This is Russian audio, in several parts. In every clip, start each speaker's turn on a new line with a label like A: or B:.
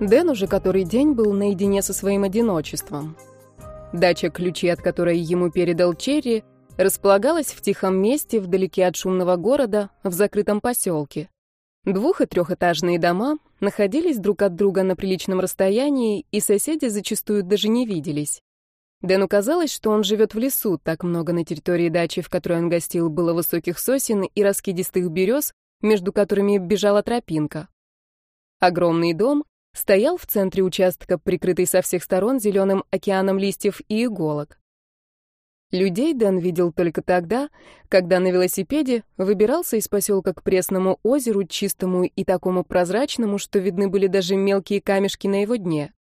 A: Дэн уже который день был наедине со своим одиночеством. Дача, ключи от которой ему передал Черри, располагалась в тихом месте, вдалеке от шумного города, в закрытом поселке. Двух- и трехэтажные дома находились друг от друга на приличном расстоянии, и соседи зачастую даже не виделись. Дэну казалось, что он живет в лесу, так много на территории дачи, в которой он гостил, было высоких сосен и раскидистых берез, между которыми бежала тропинка. Огромный дом стоял в центре участка, прикрытый со всех сторон зеленым океаном листьев и иголок. Людей Дэн видел только тогда, когда на велосипеде выбирался из поселка к пресному озеру, чистому и такому прозрачному, что видны были даже мелкие камешки на его дне.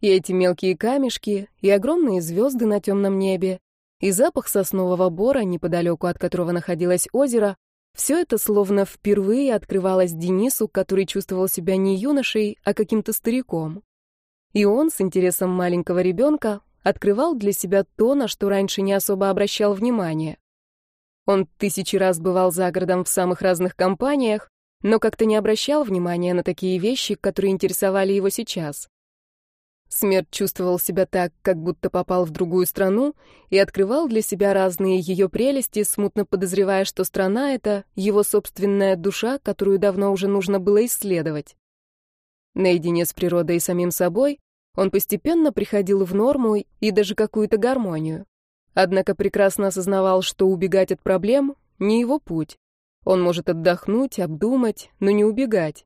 A: И эти мелкие камешки, и огромные звезды на темном небе, и запах соснового бора, неподалеку от которого находилось озеро, все это словно впервые открывалось Денису, который чувствовал себя не юношей, а каким-то стариком. И он, с интересом маленького ребенка, открывал для себя то, на что раньше не особо обращал внимание. Он тысячи раз бывал за городом в самых разных компаниях, но как-то не обращал внимания на такие вещи, которые интересовали его сейчас. Смерть чувствовал себя так, как будто попал в другую страну и открывал для себя разные ее прелести, смутно подозревая, что страна — это его собственная душа, которую давно уже нужно было исследовать. Наедине с природой и самим собой он постепенно приходил в норму и даже какую-то гармонию. Однако прекрасно осознавал, что убегать от проблем — не его путь. Он может отдохнуть, обдумать, но не убегать.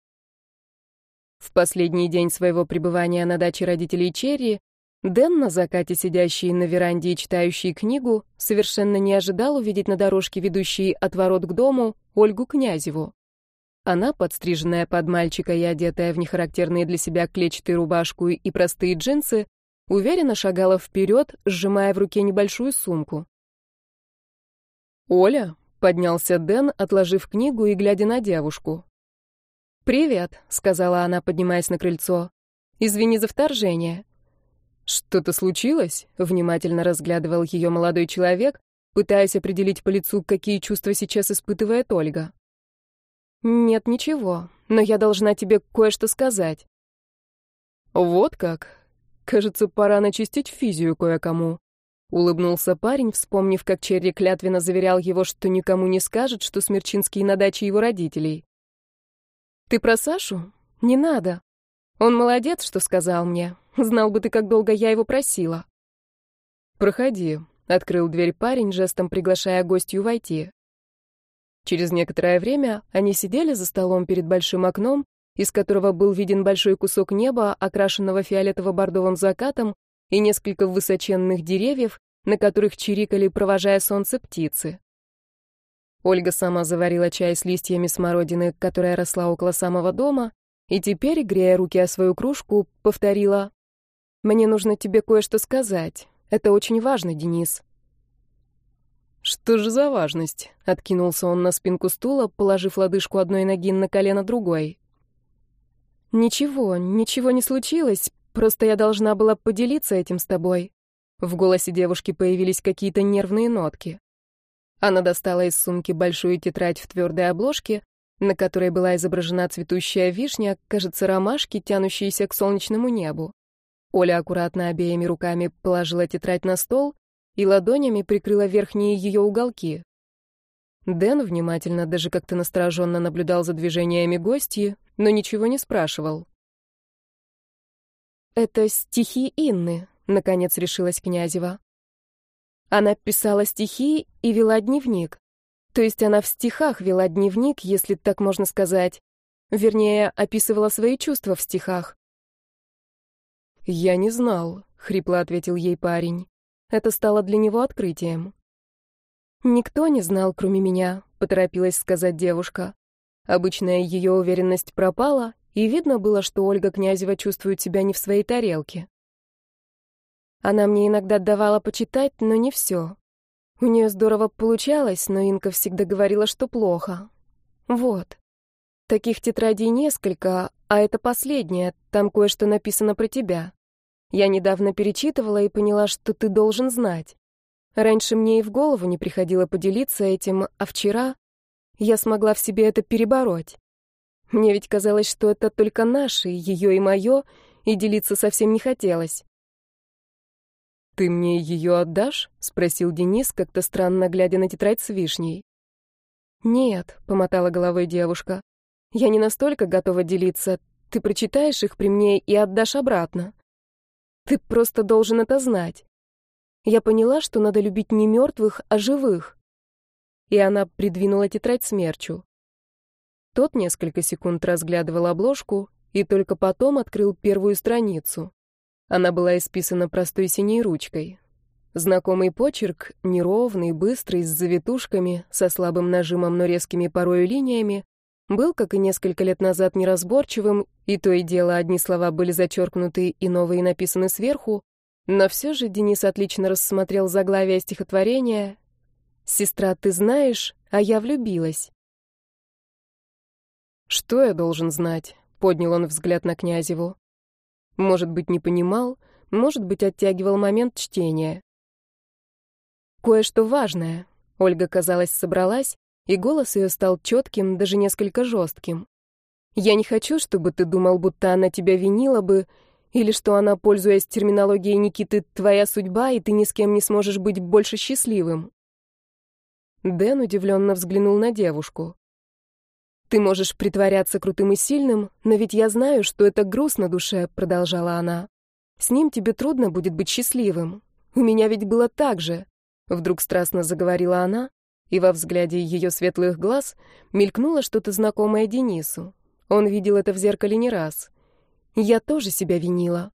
A: В последний день своего пребывания на даче родителей Черри Дэн, на закате сидящий на веранде и читающий книгу, совершенно не ожидал увидеть на дорожке, ведущей от ворот к дому, Ольгу Князеву. Она, подстриженная под мальчика и одетая в нехарактерные для себя клетчатую рубашку и простые джинсы, уверенно шагала вперед, сжимая в руке небольшую сумку. «Оля», — поднялся Дэн, отложив книгу и глядя на девушку. «Привет», — сказала она, поднимаясь на крыльцо. «Извини за вторжение». «Что-то случилось?» — внимательно разглядывал ее молодой человек, пытаясь определить по лицу, какие чувства сейчас испытывает Ольга. «Нет, ничего, но я должна тебе кое-что сказать». «Вот как? Кажется, пора начистить физию кое-кому», — улыбнулся парень, вспомнив, как Черри клятвенно заверял его, что никому не скажет, что Смерчинский на даче его родителей. Ты про Сашу? Не надо. Он молодец, что сказал мне. Знал бы ты, как долго я его просила. Проходи, открыл дверь парень, жестом приглашая гостью войти. Через некоторое время они сидели за столом перед большим окном, из которого был виден большой кусок неба, окрашенного фиолетово-бордовым закатом, и несколько высоченных деревьев, на которых чирикали, провожая солнце, птицы. Ольга сама заварила чай с листьями смородины, которая росла около самого дома, и теперь, грея руки о свою кружку, повторила «Мне нужно тебе кое-что сказать. Это очень важно, Денис». «Что же за важность?» — откинулся он на спинку стула, положив лодыжку одной ноги на колено другой. «Ничего, ничего не случилось, просто я должна была поделиться этим с тобой». В голосе девушки появились какие-то нервные нотки. Она достала из сумки большую тетрадь в твердой обложке, на которой была изображена цветущая вишня, кажется, ромашки, тянущиеся к солнечному небу. Оля аккуратно обеими руками положила тетрадь на стол и ладонями прикрыла верхние ее уголки. Дэн внимательно, даже как-то настороженно наблюдал за движениями гостьи, но ничего не спрашивал. «Это стихи Инны», — наконец решилась Князева. Она писала стихи и вела дневник. То есть она в стихах вела дневник, если так можно сказать. Вернее, описывала свои чувства в стихах. «Я не знал», — хрипло ответил ей парень. Это стало для него открытием. «Никто не знал, кроме меня», — поторопилась сказать девушка. Обычная ее уверенность пропала, и видно было, что Ольга Князева чувствует себя не в своей тарелке. Она мне иногда давала почитать, но не все. У нее здорово получалось, но Инка всегда говорила, что плохо. Вот. Таких тетрадей несколько, а это последняя, там кое-что написано про тебя. Я недавно перечитывала и поняла, что ты должен знать. Раньше мне и в голову не приходило поделиться этим, а вчера я смогла в себе это перебороть. Мне ведь казалось, что это только наше, ее и мое, и делиться совсем не хотелось.
B: «Ты мне ее отдашь?» — спросил Денис, как-то странно глядя на тетрадь с вишней.
A: «Нет», — помотала головой девушка. «Я не настолько готова делиться. Ты прочитаешь их при мне и отдашь обратно. Ты просто должен это знать. Я поняла, что надо любить не мертвых, а живых». И она придвинула тетрадь смерчу. Тот несколько секунд разглядывал обложку и только потом открыл первую страницу. Она была исписана простой синей ручкой. Знакомый почерк, неровный, быстрый, с завитушками, со слабым нажимом, но резкими порою линиями, был, как и несколько лет назад, неразборчивым, и то и дело одни слова были зачеркнуты и новые написаны сверху, но все же Денис отлично рассмотрел заглавие стихотворения «Сестра, ты знаешь, а я влюбилась».
B: «Что я должен знать?» — поднял он взгляд на Князеву. Может быть, не понимал, может быть, оттягивал момент чтения.
A: Кое-что важное. Ольга, казалось, собралась, и голос ее стал четким, даже несколько жестким. Я не хочу, чтобы ты думал, будто она тебя винила бы, или что она, пользуясь терминологией Никиты, твоя судьба, и ты ни с кем не сможешь быть больше счастливым. Дэн удивленно взглянул на девушку. «Ты можешь притворяться крутым и сильным, но ведь я знаю, что это груз на душе», — продолжала она. «С ним тебе трудно будет быть счастливым. У меня ведь было так же». Вдруг страстно заговорила она, и во взгляде ее светлых глаз мелькнуло что-то знакомое Денису. Он видел это в зеркале не раз. Я тоже себя винила.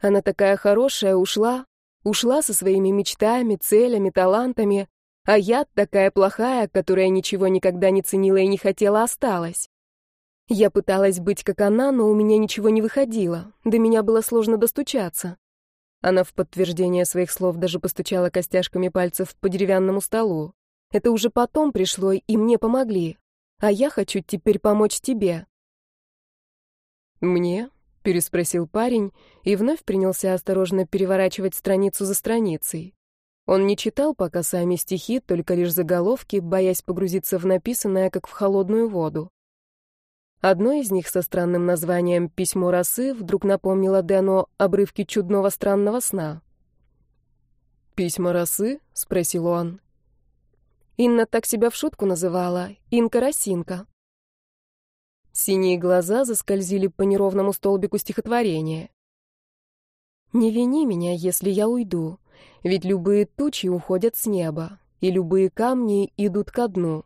A: Она такая хорошая, ушла, ушла со своими мечтами, целями, талантами, а я, такая плохая, которая ничего никогда не ценила и не хотела, осталась. Я пыталась быть как она, но у меня ничего не выходило. До меня было сложно достучаться. Она в подтверждение своих слов даже постучала костяшками пальцев по деревянному столу. Это уже потом пришло, и мне помогли. А я хочу теперь помочь тебе.
B: Мне? переспросил парень и вновь принялся осторожно переворачивать страницу за страницей. Он не читал пока сами стихи, только лишь заголовки, боясь погрузиться в написанное, как в холодную воду. Одно из них со странным названием «Письмо росы» вдруг напомнило Дэну обрывки чудного странного сна. «Письма росы?» — спросил он.
A: Инна так себя в шутку называла. Инка-росинка. Синие глаза заскользили по неровному столбику стихотворения. «Не вини меня, если я уйду. Ведь любые тучи уходят с неба, и любые камни идут ко дну.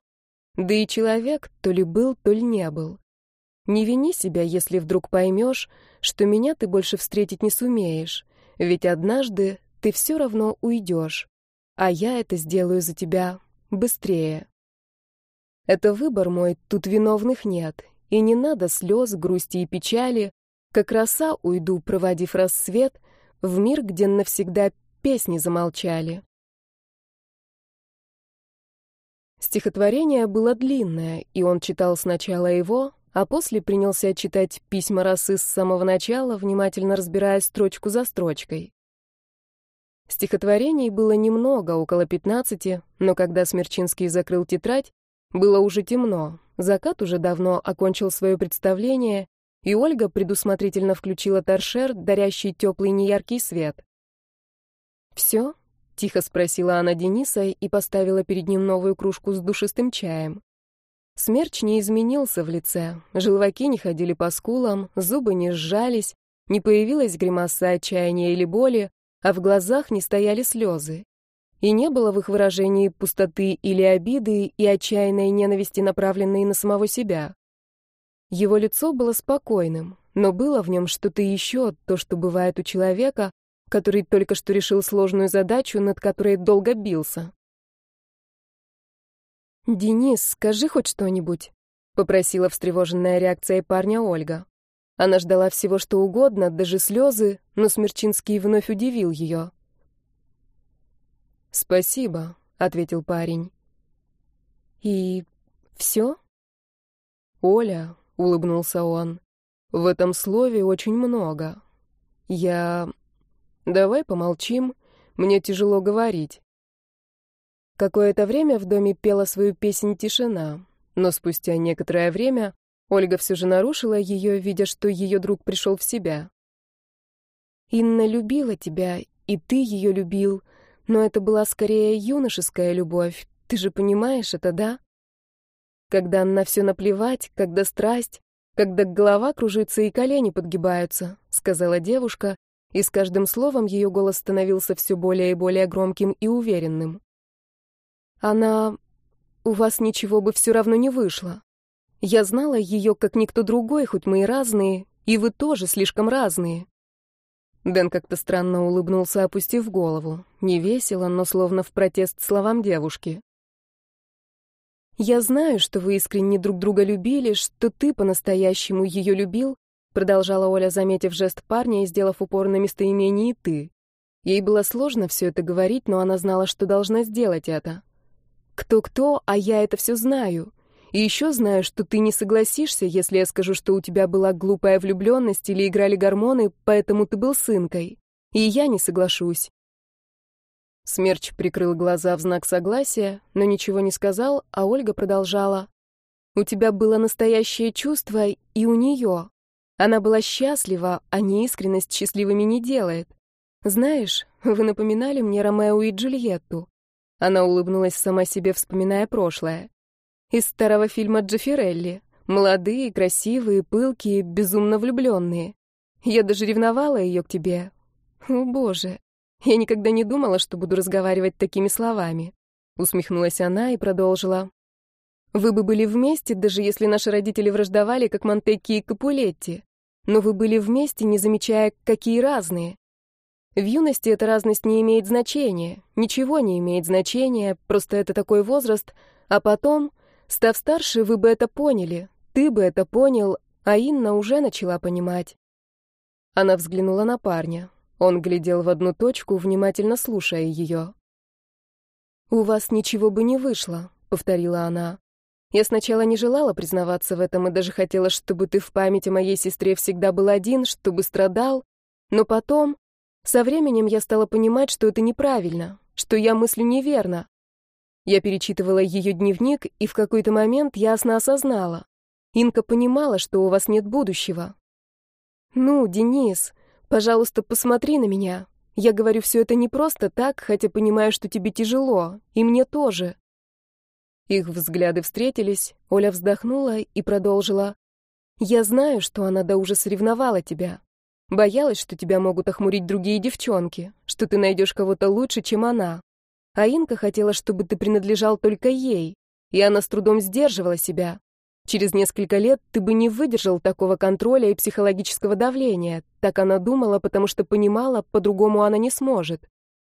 A: Да и человек то ли был, то ли не был. Не вини себя, если вдруг поймешь, что меня ты больше встретить не сумеешь, ведь однажды ты все равно уйдешь, а я это сделаю за тебя быстрее. Это выбор мой, тут виновных нет, и не надо слез, грусти и печали, как роса уйду, проводив рассвет, в мир, где навсегда песни замолчали. Стихотворение было длинное, и он читал сначала его, а после принялся читать письма Росы с самого начала, внимательно разбирая строчку за строчкой. Стихотворений было немного, около пятнадцати, но когда Смерчинский закрыл тетрадь, было уже темно, закат уже давно окончил свое представление, и Ольга предусмотрительно включила торшер, дарящий теплый неяркий свет. «Все?» — тихо спросила она Дениса и поставила перед ним новую кружку с душистым чаем. Смерч не изменился в лице, желваки не ходили по скулам, зубы не сжались, не появилась гримаса отчаяния или боли, а в глазах не стояли слезы. И не было в их выражении пустоты или обиды и отчаянной ненависти, направленной на самого себя. Его лицо было спокойным, но было в нем что-то еще, то, что бывает у человека, который только что решил сложную задачу, над которой долго бился. «Денис, скажи хоть что-нибудь», — попросила встревоженная реакцией парня Ольга. Она ждала всего что угодно, даже слезы, но Смерчинский вновь удивил ее.
B: «Спасибо», — ответил парень.
A: «И все?»
B: «Оля», — улыбнулся он, — «в этом слове очень много. Я «Давай помолчим, мне тяжело говорить». Какое-то время в доме пела свою песнь тишина, но спустя некоторое время Ольга все же нарушила ее, видя, что ее друг пришел в себя. «Инна любила тебя, и ты ее любил, но это была скорее юношеская любовь. Ты же понимаешь это, да? Когда на все наплевать, когда страсть, когда голова кружится и колени подгибаются», — сказала девушка, и с каждым словом ее голос становился все более и более громким и уверенным. «Она... У вас ничего бы все равно не вышло. Я знала ее, как никто другой, хоть мы и разные, и вы тоже слишком разные». Дэн как-то странно улыбнулся, опустив голову. Не весело, но словно в протест словам девушки. «Я знаю, что вы искренне друг друга любили, что ты по-настоящему ее любил, Продолжала Оля, заметив жест парня и сделав упор на местоимение «ты». Ей было сложно все это говорить, но она знала, что должна сделать это. «Кто-кто, а я это все знаю. И еще знаю, что ты не согласишься, если я скажу, что у тебя была глупая влюбленность или играли гормоны, поэтому ты был сынкой. И я не соглашусь». Смерч прикрыл глаза в знак согласия, но ничего не сказал, а Ольга продолжала. «У тебя было настоящее чувство, и у нее. Она была счастлива, а неискренность счастливыми не делает. Знаешь, вы напоминали мне Ромео и Джульетту. Она улыбнулась сама себе, вспоминая прошлое. Из старого фильма Джаффирелли. Молодые, красивые, пылкие, безумно влюбленные. Я даже ревновала ее к тебе. О, боже. Я никогда не думала, что буду разговаривать такими словами. Усмехнулась она и продолжила. Вы бы были вместе, даже если наши родители враждовали, как Монтекки и Капулетти. Но вы были вместе, не замечая, какие разные. В юности эта разность не имеет значения, ничего не имеет значения, просто это такой возраст, а потом, став старше, вы бы это поняли, ты бы это понял, а Инна уже начала понимать. Она взглянула на парня. Он глядел в одну точку, внимательно слушая ее. «У вас ничего бы не вышло», — повторила она. Я сначала не желала признаваться в этом и даже хотела, чтобы ты в памяти моей сестре всегда был один, чтобы страдал. Но потом, со временем я стала понимать, что это неправильно, что я мыслю неверно. Я перечитывала ее дневник, и в какой-то момент ясно осознала. Инка понимала, что у вас нет будущего. «Ну, Денис, пожалуйста, посмотри на меня. Я говорю все это не просто так, хотя понимаю, что тебе тяжело, и мне тоже. Их взгляды встретились, Оля вздохнула и продолжила. «Я знаю, что она до ужаса ревновала тебя. Боялась, что тебя могут охмурить другие девчонки, что ты найдешь кого-то лучше, чем она. А Инка хотела, чтобы ты принадлежал только ей, и она с трудом сдерживала себя. Через несколько лет ты бы не выдержал такого контроля и психологического давления. Так она думала, потому что понимала, по-другому она не сможет.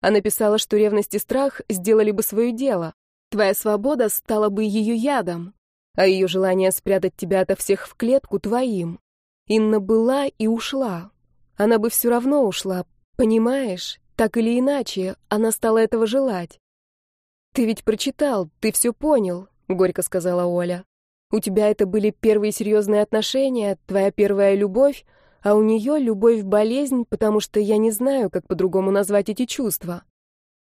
B: Она писала, что ревность и страх сделали бы свое дело, Твоя свобода стала бы ее ядом, а ее желание спрятать тебя ото всех в клетку твоим. Инна была и ушла. Она бы все равно ушла, понимаешь? Так или иначе, она стала этого желать. «Ты ведь прочитал, ты все понял», — горько сказала Оля. «У тебя это были первые серьезные отношения, твоя первая любовь, а у нее любовь-болезнь, потому что я не знаю, как по-другому назвать эти чувства.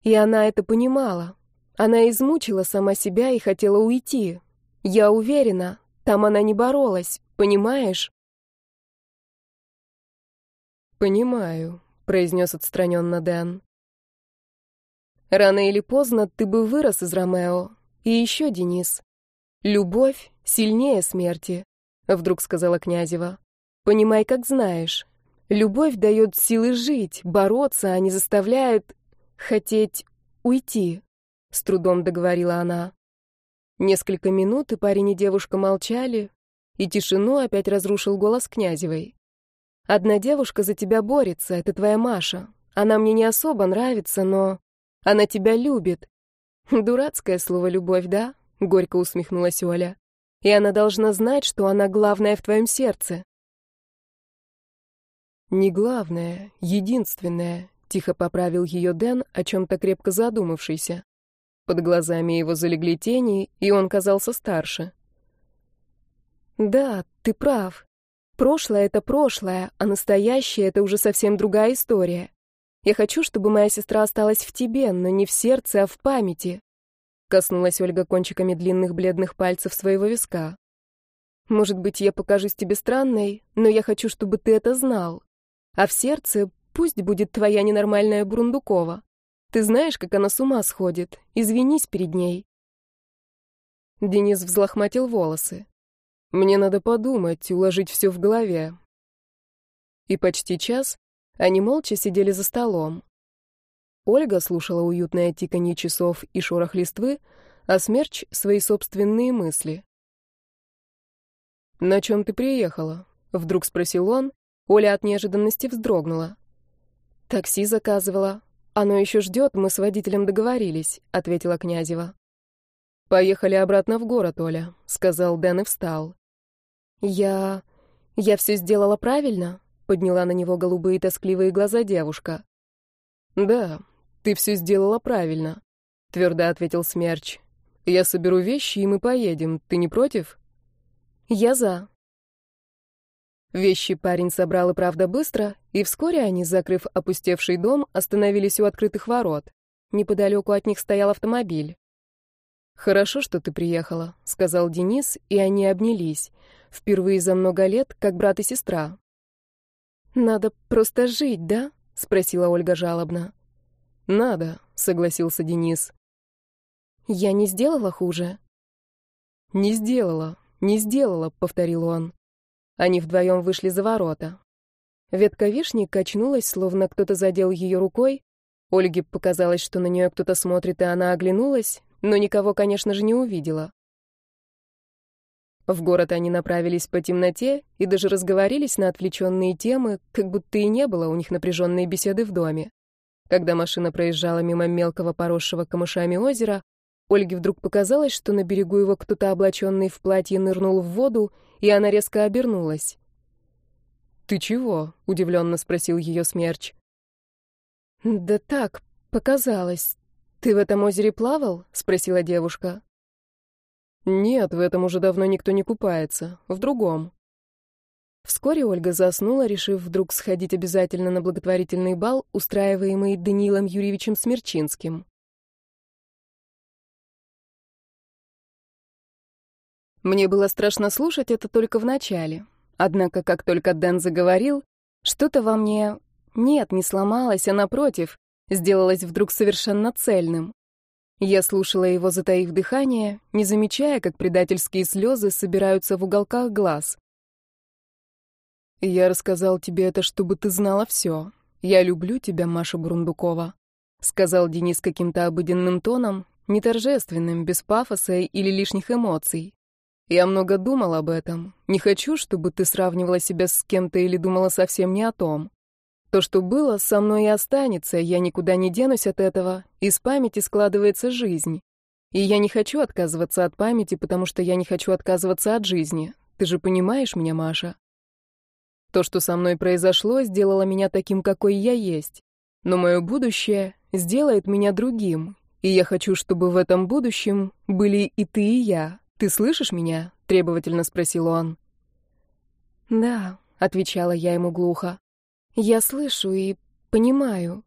B: И она это понимала. Она измучила сама себя и хотела уйти. Я уверена, там она не боролась, понимаешь? «Понимаю», — произнес отстраненно Дэн. «Рано или поздно ты бы вырос из Ромео. И еще, Денис. Любовь сильнее смерти», — вдруг сказала Князева. «Понимай, как знаешь. Любовь дает силы жить, бороться, а не заставляет хотеть уйти». — с трудом договорила она. Несколько минут и парень и девушка молчали, и тишину опять разрушил голос Князевой. «Одна девушка за тебя борется, это твоя Маша. Она мне не особо нравится, но она тебя любит». «Дурацкое слово «любовь», да?» — горько усмехнулась Оля. «И она должна знать, что она главная в твоем сердце». «Не главное, единственное», — тихо поправил ее Дэн, о чем-то крепко задумавшийся. Под глазами его залегли тени, и он казался старше. «Да, ты прав. Прошлое — это прошлое, а настоящее — это уже совсем другая история. Я хочу, чтобы моя сестра осталась в тебе, но не в сердце, а в памяти». Коснулась Ольга кончиками длинных бледных пальцев своего виска. Может быть, я покажусь тебе странной, но я хочу, чтобы ты это знал. А в сердце пусть будет твоя ненормальная Бурундукова. Ты знаешь, как она с ума сходит. Извинись перед ней. Денис взлохматил волосы. Мне надо подумать, уложить все в голове. И почти час они молча сидели за столом. Ольга слушала уютное тиканье часов и шорох листвы, а Смерч — свои собственные мысли. «На чем ты приехала?» — вдруг спросил он. Оля от неожиданности вздрогнула. «Такси заказывала. Оно еще ждет, мы с водителем договорились», — ответила Князева. «Поехали обратно в город, Оля», — сказал Дэн и встал. «Я... я все сделала правильно?» — подняла на него голубые тоскливые глаза девушка. «Да, ты все сделала правильно», — твердо ответил Смерч. «Я соберу вещи, и мы поедем. Ты не против?» «Я за». Вещи парень собрал и правда быстро, и вскоре они, закрыв опустевший дом, остановились у открытых ворот. Неподалеку от них стоял автомобиль. «Хорошо, что ты приехала», — сказал Денис, и они обнялись. Впервые за много лет, как брат и сестра. «Надо просто жить, да?» — спросила Ольга жалобно. «Надо», — согласился Денис. «Я не сделала хуже?» «Не сделала, не сделала», — повторил он. Они вдвоем вышли за ворота. Ветка вишни качнулась, словно кто-то задел ее рукой. Ольге показалось, что на нее кто-то смотрит, и она оглянулась, но никого, конечно же, не увидела. В город они направились по темноте и даже разговорились на отвлеченные темы, как будто и не было у них напряженной беседы в доме. Когда машина проезжала мимо мелкого поросшего камышами озера, Ольге вдруг показалось, что на берегу его кто-то облаченный в платье нырнул в воду, и она резко обернулась. «Ты чего?» — удивленно спросил ее смерч. «Да так, показалось. «Ты в этом озере плавал?» — спросила девушка. «Нет, в этом уже давно никто не купается. В другом». Вскоре Ольга заснула, решив вдруг сходить обязательно на благотворительный бал, устраиваемый Даниилом Юрьевичем Смерчинским. Мне было страшно слушать это только в начале. Однако, как только Дэн заговорил, что-то во мне... Нет, не сломалось, а напротив, сделалось вдруг совершенно цельным. Я слушала его, затаив дыхание, не замечая, как предательские слезы собираются в уголках глаз. «Я рассказал тебе это, чтобы ты знала все. Я люблю тебя, Маша Брундукова», — сказал Денис каким-то обыденным тоном, не торжественным, без пафоса или лишних эмоций. «Я много думал об этом. Не хочу, чтобы ты сравнивала себя с кем-то или думала совсем не о том. То, что было, со мной и останется, я никуда не денусь от этого, из памяти складывается жизнь. И я не хочу отказываться от памяти, потому что я не хочу отказываться от жизни. Ты же понимаешь меня, Маша? То, что со мной произошло, сделало меня таким, какой я есть. Но мое будущее сделает меня другим. И я хочу, чтобы в этом будущем были и ты, и я. Ты слышишь меня? Требовательно спросил он. Да, отвечала я ему глухо. Я слышу и понимаю.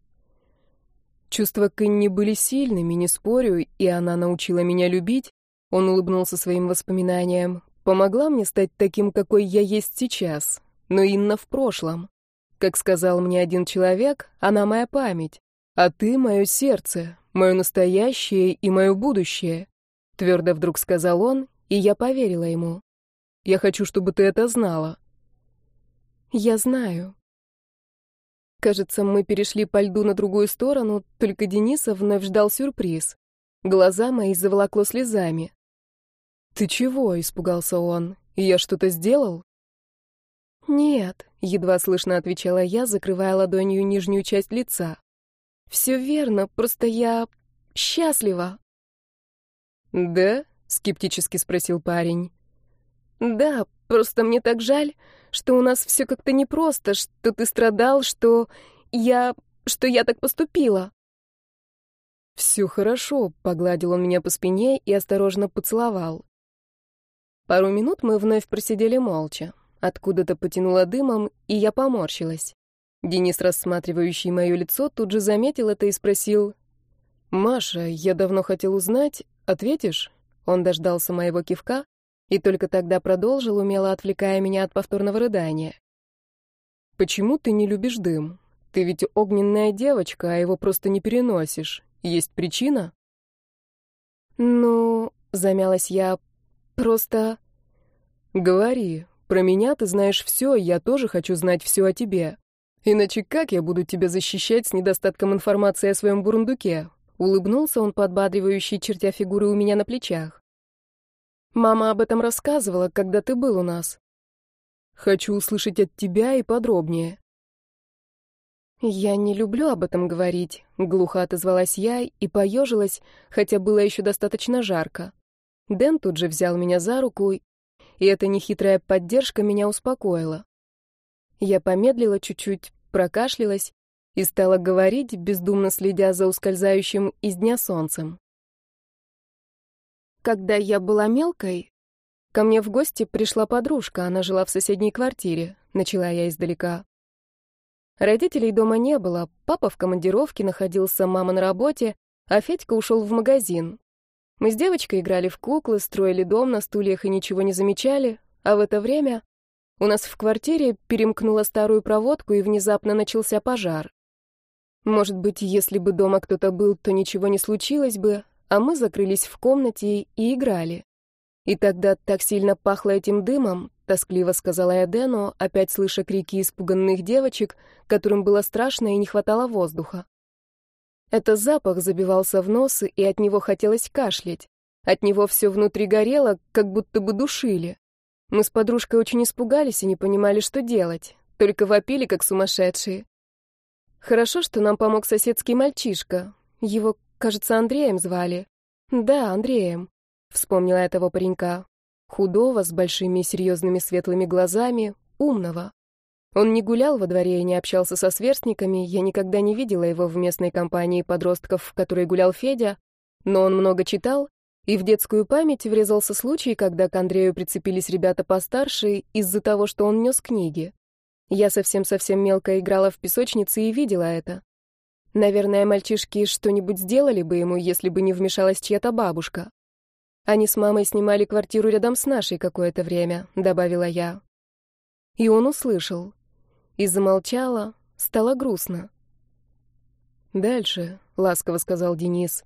B: Чувства Кенни были сильными, не спорю, и она научила меня любить. Он улыбнулся своим воспоминаниям. Помогла мне стать таким, какой я есть сейчас. Но Инна в прошлом. Как сказал мне один человек, она моя память. А ты — мое сердце, мое настоящее и мое будущее. Твердо вдруг сказал он, и я поверила ему. Я хочу, чтобы ты это знала. Я знаю. Кажется, мы перешли по льду на другую сторону, только Дениса вновь ждал сюрприз. Глаза мои заволокло слезами. «Ты чего?» — испугался он. «Я что-то сделал?» «Нет», — едва слышно отвечала я, закрывая ладонью нижнюю часть лица. «Все верно, просто я... счастлива».
A: «Да?» — скептически спросил парень.
B: «Да, просто мне так жаль что у нас все как-то непросто, что ты страдал, что я... что я так поступила».
A: «Все хорошо», — погладил он меня по спине и осторожно поцеловал. Пару минут мы вновь просидели молча. Откуда-то потянуло дымом, и я поморщилась. Денис, рассматривающий мое лицо, тут же заметил это и спросил. «Маша, я давно хотел узнать. Ответишь?» Он дождался моего кивка И только тогда продолжил, умело отвлекая меня от повторного рыдания. «Почему ты не любишь дым? Ты ведь огненная девочка, а его просто не переносишь. Есть причина?»
B: «Ну...» — замялась я. «Просто...»
A: «Говори. Про меня ты знаешь все, я тоже хочу знать все о тебе. Иначе как я буду тебя защищать с недостатком информации о своем бурундуке?» Улыбнулся он, подбадривающий, чертя фигуры у меня на плечах. «Мама об этом рассказывала, когда ты был у нас. Хочу услышать от тебя и подробнее».
B: «Я не люблю об этом говорить», — глухо отозвалась я и поежилась, хотя было еще достаточно жарко. Дэн тут же взял меня за руку, и эта нехитрая поддержка меня успокоила. Я помедлила чуть-чуть, прокашлялась и стала говорить, бездумно следя за ускользающим из дня солнцем. Когда я была мелкой, ко мне в гости пришла подружка, она жила в соседней квартире, начала я издалека. Родителей дома не было, папа в командировке находился, мама на работе, а Федька ушел в магазин. Мы с девочкой играли в куклы, строили дом на стульях и ничего не замечали, а в это время у нас в квартире перемкнула старую проводку и внезапно начался пожар. Может быть, если бы дома кто-то был, то ничего не случилось бы, а мы закрылись в комнате и играли. И тогда так сильно пахло этим дымом, тоскливо сказала я Дэну, опять слыша крики испуганных девочек, которым было страшно и не хватало воздуха. Это запах забивался в нос, и от него хотелось кашлять. От него все внутри горело, как будто бы душили. Мы с подружкой очень испугались и не понимали, что делать, только вопили, как сумасшедшие. Хорошо, что нам помог соседский мальчишка. Его, кажется, Андреем звали. Да, Андреем. Вспомнила этого паренька. Худого, с большими серьезными светлыми глазами, умного. Он не гулял во дворе и не общался со сверстниками, я никогда не видела его в местной компании подростков, в которой гулял Федя, но он много читал, и в детскую память врезался случай, когда к Андрею прицепились ребята постарше из-за того, что он нес книги. Я совсем-совсем мелко играла в песочнице и видела это. Наверное, мальчишки что-нибудь сделали бы ему, если бы не вмешалась чья-то бабушка. Они с мамой снимали квартиру рядом с нашей какое-то время, добавила я. И он услышал. И замолчала, стало грустно.
A: «Дальше», — ласково сказал Денис.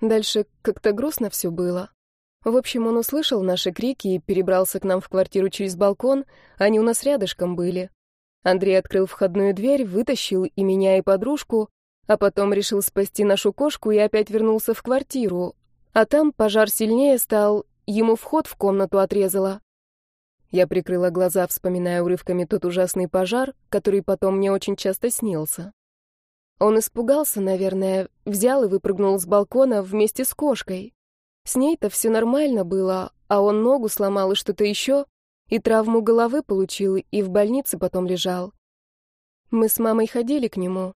B: Дальше как-то грустно все было. В общем, он услышал наши крики и перебрался к нам в квартиру через балкон, они у нас рядышком были. Андрей открыл входную дверь, вытащил и меня, и подружку, а потом решил спасти нашу кошку и опять вернулся в квартиру, а там пожар сильнее стал, ему вход в комнату отрезало. Я прикрыла глаза, вспоминая урывками тот ужасный пожар, который потом мне очень часто снился. Он испугался, наверное, взял и выпрыгнул с балкона вместе с кошкой. С ней-то все нормально было, а он ногу сломал и что-то еще, и травму головы получил, и в больнице потом лежал. Мы с мамой ходили к нему.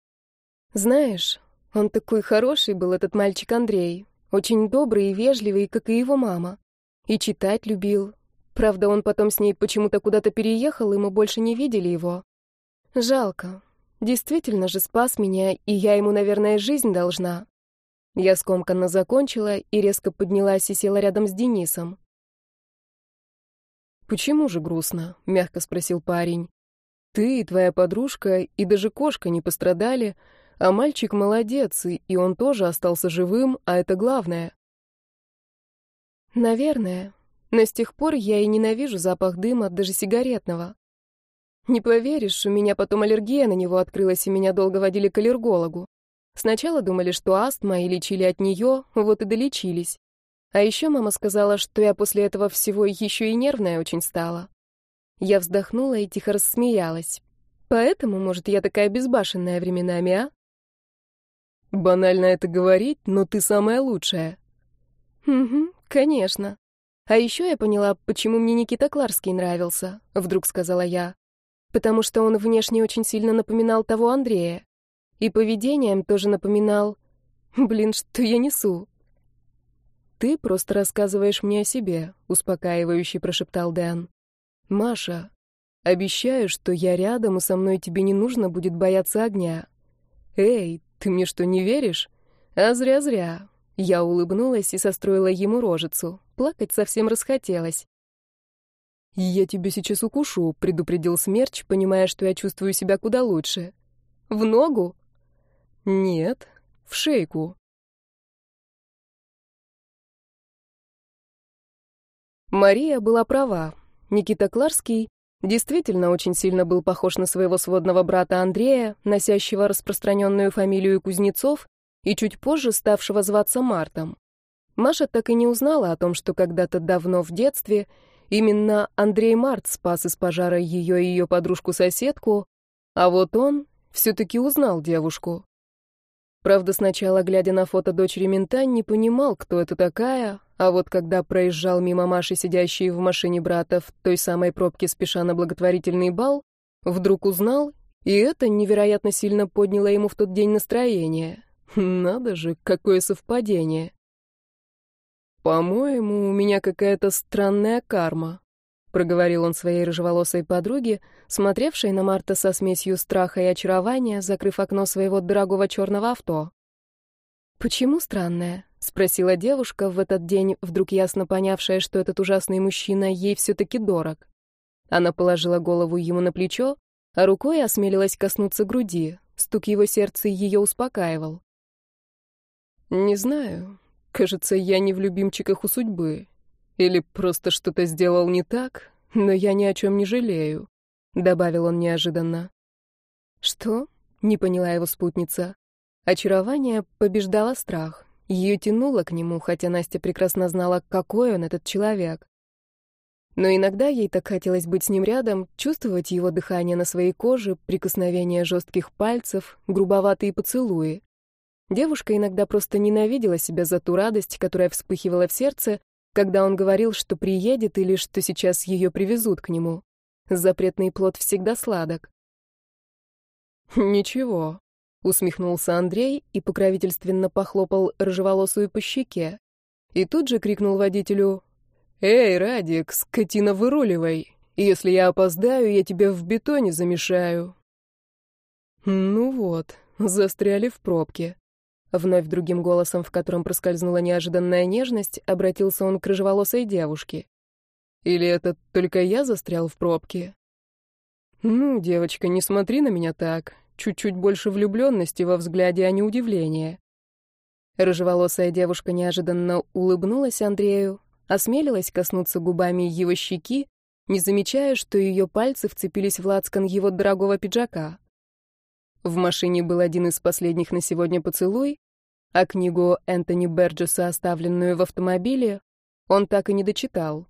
B: Знаешь, он такой хороший был, этот мальчик Андрей. Очень добрый и вежливый, как и его мама. И читать любил. Правда, он потом с ней почему-то куда-то переехал, и мы больше не видели его. Жалко. Действительно же спас меня, и я ему, наверное, жизнь должна. Я скомканно закончила и резко поднялась и села рядом с Денисом.
A: «Почему же грустно?» — мягко спросил парень. «Ты и твоя подружка, и даже кошка не пострадали, а мальчик молодец, и он тоже остался живым, а это главное.
B: Наверное. Но с тех пор я и ненавижу запах дыма, даже сигаретного. Не поверишь, у меня потом аллергия на него открылась, и меня долго водили к аллергологу. Сначала думали, что астма, и лечили от нее, вот и долечились. А еще мама сказала, что я после этого всего еще и нервная очень стала. Я вздохнула и тихо рассмеялась. Поэтому, может, я такая безбашенная временами, а?
A: Банально это говорить, но ты самая лучшая.
B: Угу, конечно. А еще я поняла, почему мне Никита Кларский нравился, вдруг сказала я. Потому что он внешне очень сильно напоминал того Андрея. И поведением тоже напоминал... Блин, что я несу?
A: Ты просто рассказываешь мне о себе, успокаивающе прошептал Дэн. Маша, обещаю, что я рядом, и со мной тебе не нужно будет бояться огня. Эй, ты мне что, не веришь? А зря-зря. Я улыбнулась и состроила ему рожицу. Плакать совсем расхотелось.
B: «Я тебя сейчас укушу», — предупредил Смерч, понимая, что я чувствую себя куда лучше.
A: «В ногу?»
B: «Нет, в шейку».
A: Мария была права. Никита Кларский действительно очень сильно был похож на своего сводного брата Андрея, носящего распространенную фамилию Кузнецов и чуть позже ставшего зваться Мартом. Маша так и не узнала о том, что когда-то давно в детстве именно Андрей Март спас из пожара ее и ее подружку-соседку, а вот он все-таки узнал девушку. Правда, сначала, глядя на фото дочери мента, не понимал, кто это такая, а вот когда проезжал мимо Маши, сидящей в машине брата в той самой пробке, спеша на благотворительный бал, вдруг узнал, и это невероятно сильно подняло ему в тот день настроение. Надо же, какое совпадение. «По-моему, у меня какая-то странная карма», — проговорил он своей рыжеволосой подруге, смотревшей на Марта со смесью страха и очарования, закрыв окно своего дорогого черного авто. «Почему странная?» — спросила девушка в этот день, вдруг ясно понявшая, что этот ужасный мужчина ей все-таки дорог. Она положила голову ему на плечо, а рукой осмелилась коснуться груди. Стук его сердца ее успокаивал.
B: «Не знаю. Кажется, я не в любимчиках у судьбы. Или просто что-то сделал не так, но я ни о чем не жалею», — добавил он неожиданно.
A: «Что?» — не поняла его спутница. Очарование побеждало страх. Ее тянуло к нему, хотя Настя прекрасно знала, какой он этот человек. Но иногда ей так хотелось быть с ним рядом, чувствовать его дыхание на своей коже, прикосновение жестких пальцев, грубоватые поцелуи. Девушка иногда просто ненавидела себя за ту радость, которая вспыхивала в сердце, когда он говорил, что приедет или что сейчас ее привезут к нему. Запретный плод всегда сладок.
B: «Ничего», — усмехнулся Андрей и покровительственно похлопал рыжеволосую по щеке. И тут же крикнул водителю «Эй, Радик, скотина, выруливай! Если я опоздаю, я тебя в бетоне замешаю!» Ну вот, застряли в пробке. Вновь другим голосом, в котором проскользнула неожиданная нежность, обратился он к рыжеволосой девушке. «Или это только я застрял в пробке?» «Ну, девочка, не смотри на меня так. Чуть-чуть больше влюбленности во взгляде, а не удивления».
A: Рыжеволосая девушка неожиданно улыбнулась Андрею, осмелилась коснуться губами его щеки, не замечая, что ее пальцы вцепились в лацкан его дорогого пиджака. В машине был один из последних на сегодня поцелуй, а книгу Энтони Берджеса, оставленную в автомобиле, он так и не дочитал.